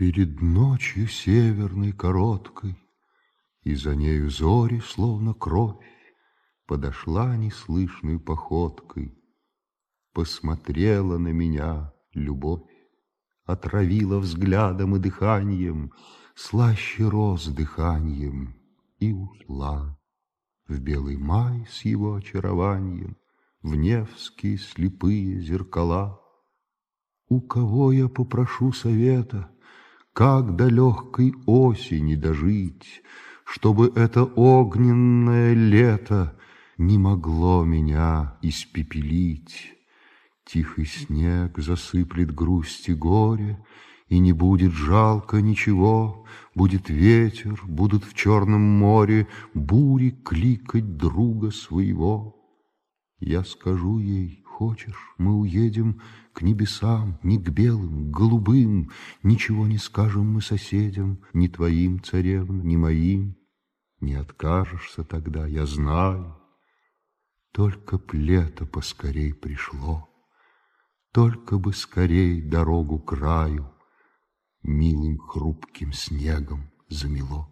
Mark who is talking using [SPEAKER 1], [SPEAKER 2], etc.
[SPEAKER 1] Перед ночью северной короткой И за нею зори, словно кровь, Подошла неслышной походкой, Посмотрела на меня любовь, Отравила взглядом и дыханием, Слаще роз дыханием, И ушла в белый май с его очарованием, В Невские слепые зеркала. У кого я попрошу совета, Как до легкой осени дожить, Чтобы это огненное лето Не могло меня испепелить? Тихий снег засыплет грусть и горе, И не будет жалко ничего, Будет ветер, будут в черном море Бури кликать друга своего. Я скажу ей, хочешь, мы уедем К небесам, не к белым, к голубым, Ничего не скажем мы соседям, Ни твоим, царевна, ни моим. Не откажешься тогда, я знаю. Только б лето поскорей пришло, Только бы скорей дорогу краю Милым хрупким снегом замело.